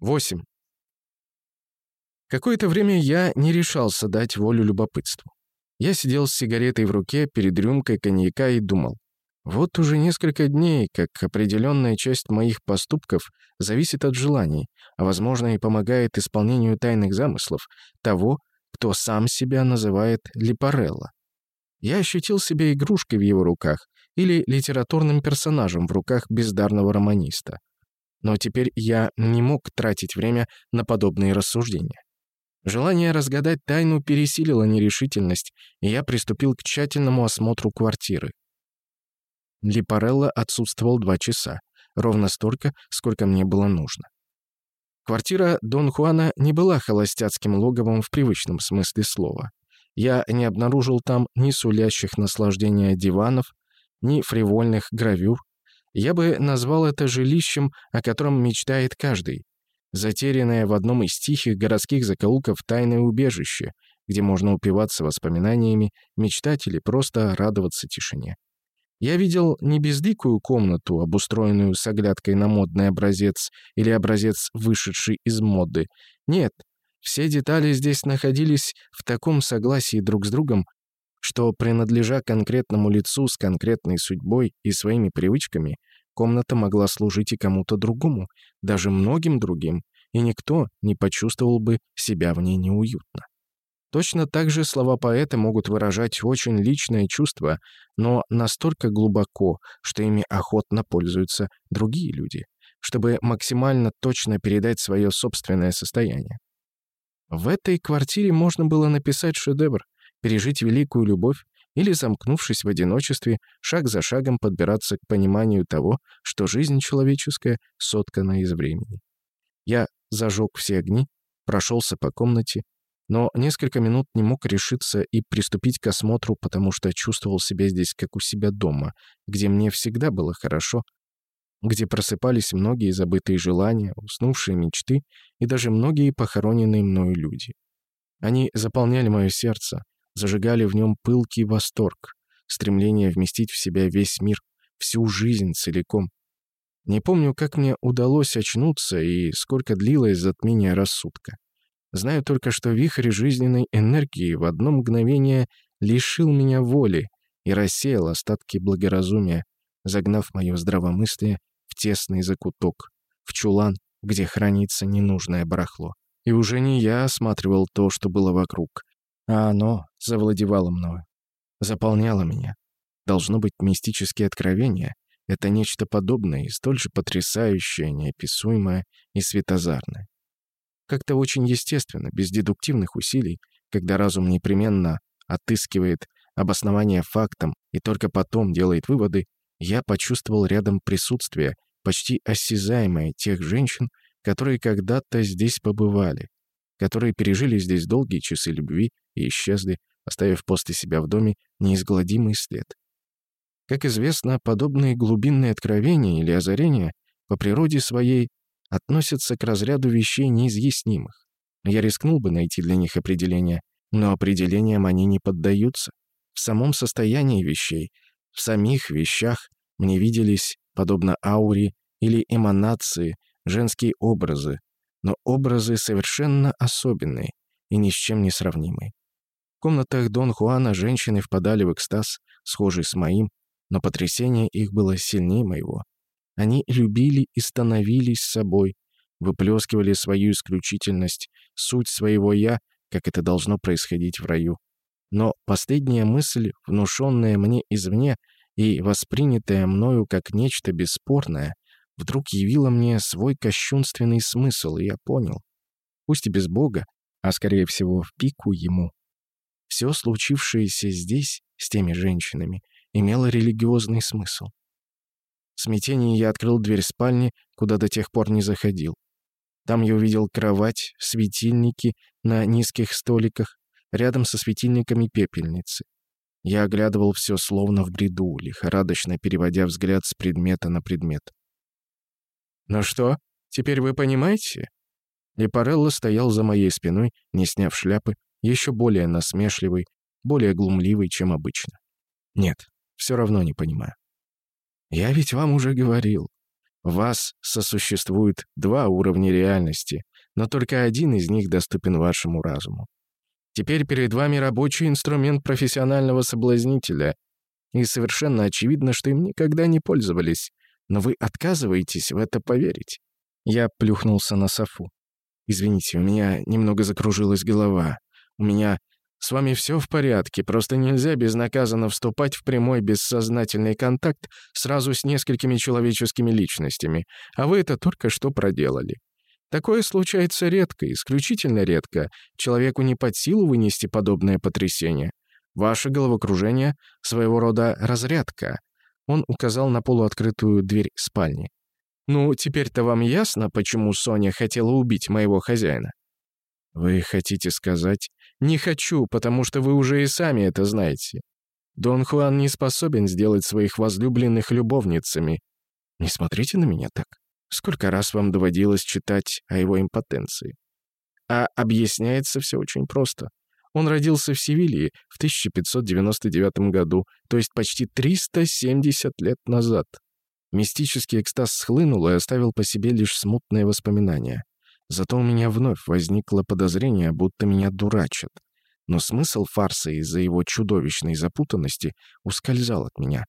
8. Какое-то время я не решался дать волю любопытству. Я сидел с сигаретой в руке перед рюмкой коньяка и думал. Вот уже несколько дней, как определенная часть моих поступков зависит от желаний, а, возможно, и помогает исполнению тайных замыслов того, кто сам себя называет Липарелло. Я ощутил себя игрушкой в его руках или литературным персонажем в руках бездарного романиста. Но теперь я не мог тратить время на подобные рассуждения. Желание разгадать тайну пересилило нерешительность, и я приступил к тщательному осмотру квартиры. Липарелло отсутствовал два часа, ровно столько, сколько мне было нужно. Квартира Дон Хуана не была холостяцким логовом в привычном смысле слова. Я не обнаружил там ни сулящих наслаждения диванов, ни фривольных гравюр, я бы назвал это жилищем, о котором мечтает каждый. Затерянное в одном из тихих городских закоулков тайное убежище, где можно упиваться воспоминаниями, мечтать или просто радоваться тишине. Я видел не бездикую комнату, обустроенную с оглядкой на модный образец или образец, вышедший из моды. Нет, все детали здесь находились в таком согласии друг с другом, что, принадлежа конкретному лицу с конкретной судьбой и своими привычками, комната могла служить и кому-то другому, даже многим другим, и никто не почувствовал бы себя в ней неуютно. Точно так же слова поэта могут выражать очень личное чувство, но настолько глубоко, что ими охотно пользуются другие люди, чтобы максимально точно передать свое собственное состояние. В этой квартире можно было написать шедевр, пережить великую любовь или, замкнувшись в одиночестве, шаг за шагом подбираться к пониманию того, что жизнь человеческая соткана из времени. Я зажег все огни, прошелся по комнате, но несколько минут не мог решиться и приступить к осмотру, потому что чувствовал себя здесь как у себя дома, где мне всегда было хорошо, где просыпались многие забытые желания, уснувшие мечты и даже многие похороненные мною люди. Они заполняли мое сердце, зажигали в нем пылкий восторг, стремление вместить в себя весь мир, всю жизнь целиком. Не помню, как мне удалось очнуться и сколько длилось затмение рассудка. Знаю только, что вихрь жизненной энергии в одно мгновение лишил меня воли и рассеял остатки благоразумия, загнав мое здравомыслие в тесный закуток, в чулан, где хранится ненужное барахло. И уже не я осматривал то, что было вокруг, а оно завладевало мною, заполняло меня. Должно быть мистические откровения. Это нечто подобное и столь же потрясающее, неописуемое и светозарное. Как-то очень естественно, без дедуктивных усилий, когда разум непременно отыскивает обоснование фактам и только потом делает выводы, я почувствовал рядом присутствие, почти осязаемое тех женщин, которые когда-то здесь побывали, которые пережили здесь долгие часы любви и исчезли, оставив после себя в доме неизгладимый след. Как известно, подобные глубинные откровения или озарения по природе своей относятся к разряду вещей неизъяснимых. Я рискнул бы найти для них определение, но определениям они не поддаются. В самом состоянии вещей, в самих вещах мне виделись, подобно ауре или эманации, женские образы, но образы совершенно особенные и ни с чем не сравнимые. В комнатах Дон Хуана женщины впадали в экстаз, схожий с моим, но потрясение их было сильнее моего. Они любили и становились собой, выплескивали свою исключительность, суть своего «я», как это должно происходить в раю. Но последняя мысль, внушенная мне извне и воспринятая мною как нечто бесспорное, вдруг явила мне свой кощунственный смысл, и я понял. Пусть и без Бога, а скорее всего в пику ему. Все случившееся здесь, с теми женщинами, имело религиозный смысл. В смятении я открыл дверь спальни, куда до тех пор не заходил. Там я увидел кровать, светильники на низких столиках, рядом со светильниками пепельницы. Я оглядывал все словно в бреду, лихорадочно переводя взгляд с предмета на предмет. «Ну что, теперь вы понимаете?» Лепарелло стоял за моей спиной, не сняв шляпы, еще более насмешливый, более глумливый, чем обычно. Нет, все равно не понимаю. Я ведь вам уже говорил. В вас сосуществует два уровня реальности, но только один из них доступен вашему разуму. Теперь перед вами рабочий инструмент профессионального соблазнителя, и совершенно очевидно, что им никогда не пользовались, но вы отказываетесь в это поверить. Я плюхнулся на софу. Извините, у меня немного закружилась голова. У меня с вами все в порядке, просто нельзя безнаказанно вступать в прямой бессознательный контакт сразу с несколькими человеческими личностями, а вы это только что проделали. Такое случается редко, исключительно редко. Человеку не под силу вынести подобное потрясение. Ваше головокружение — своего рода разрядка. Он указал на полуоткрытую дверь спальни. «Ну, теперь-то вам ясно, почему Соня хотела убить моего хозяина?» «Вы хотите сказать?» «Не хочу, потому что вы уже и сами это знаете. Дон Хуан не способен сделать своих возлюбленных любовницами. Не смотрите на меня так. Сколько раз вам доводилось читать о его импотенции? А объясняется все очень просто. Он родился в Севилье в 1599 году, то есть почти 370 лет назад. Мистический экстаз схлынул и оставил по себе лишь смутные воспоминания. Зато у меня вновь возникло подозрение, будто меня дурачат. Но смысл фарса из-за его чудовищной запутанности ускользал от меня.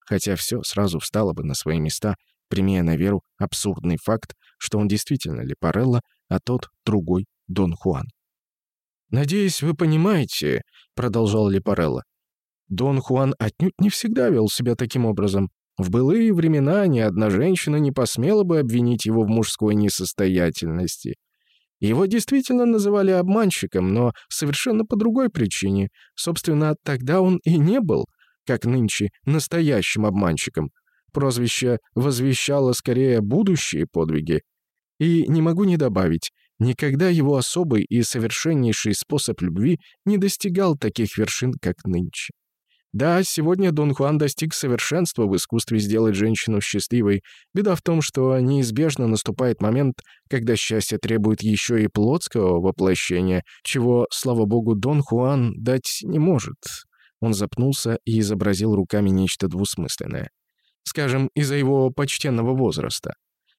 Хотя все сразу встало бы на свои места, примея на веру абсурдный факт, что он действительно Лепарелло, а тот — другой Дон Хуан. «Надеюсь, вы понимаете», — продолжал Лепарелло. «Дон Хуан отнюдь не всегда вел себя таким образом. В былые времена ни одна женщина не посмела бы обвинить его в мужской несостоятельности. Его действительно называли обманщиком, но совершенно по другой причине. Собственно, тогда он и не был, как нынче, настоящим обманщиком. Прозвище возвещало скорее будущие подвиги. И не могу не добавить, никогда его особый и совершеннейший способ любви не достигал таких вершин, как нынче. Да, сегодня Дон Хуан достиг совершенства в искусстве сделать женщину счастливой. Беда в том, что неизбежно наступает момент, когда счастье требует еще и плотского воплощения, чего, слава богу, Дон Хуан дать не может. Он запнулся и изобразил руками нечто двусмысленное. Скажем, из-за его почтенного возраста.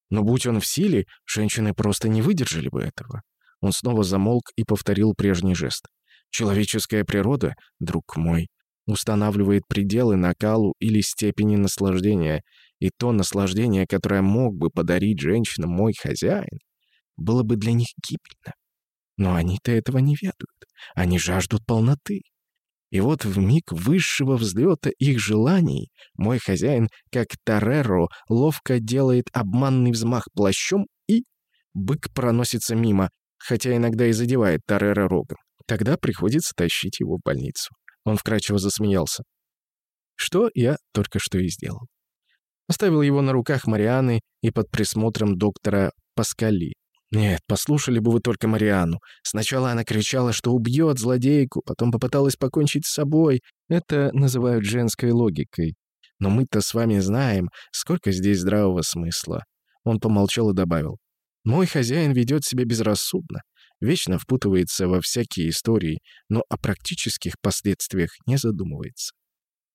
Но будь он в силе, женщины просто не выдержали бы этого. Он снова замолк и повторил прежний жест. Человеческая природа, друг мой, устанавливает пределы накалу или степени наслаждения, и то наслаждение, которое мог бы подарить женщинам мой хозяин, было бы для них гибельно. Но они-то этого не ведают. Они жаждут полноты. И вот в миг высшего взлета их желаний мой хозяин, как Тореро, ловко делает обманный взмах плащом и... Бык проносится мимо, хотя иногда и задевает Тореро рогом. Тогда приходится тащить его в больницу. Он вкрадчиво засмеялся. Что я только что и сделал. Оставил его на руках Марианы и под присмотром доктора Паскали. Нет, послушали бы вы только Мариану. Сначала она кричала, что убьет злодейку, потом попыталась покончить с собой. Это называют женской логикой. Но мы-то с вами знаем, сколько здесь здравого смысла. Он помолчал и добавил. Мой хозяин ведет себя безрассудно вечно впутывается во всякие истории, но о практических последствиях не задумывается.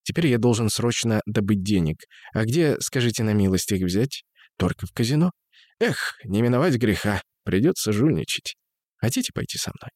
Теперь я должен срочно добыть денег. А где, скажите на милость, их взять? Только в казино? Эх, не миновать греха. Придется жульничать. Хотите пойти со мной?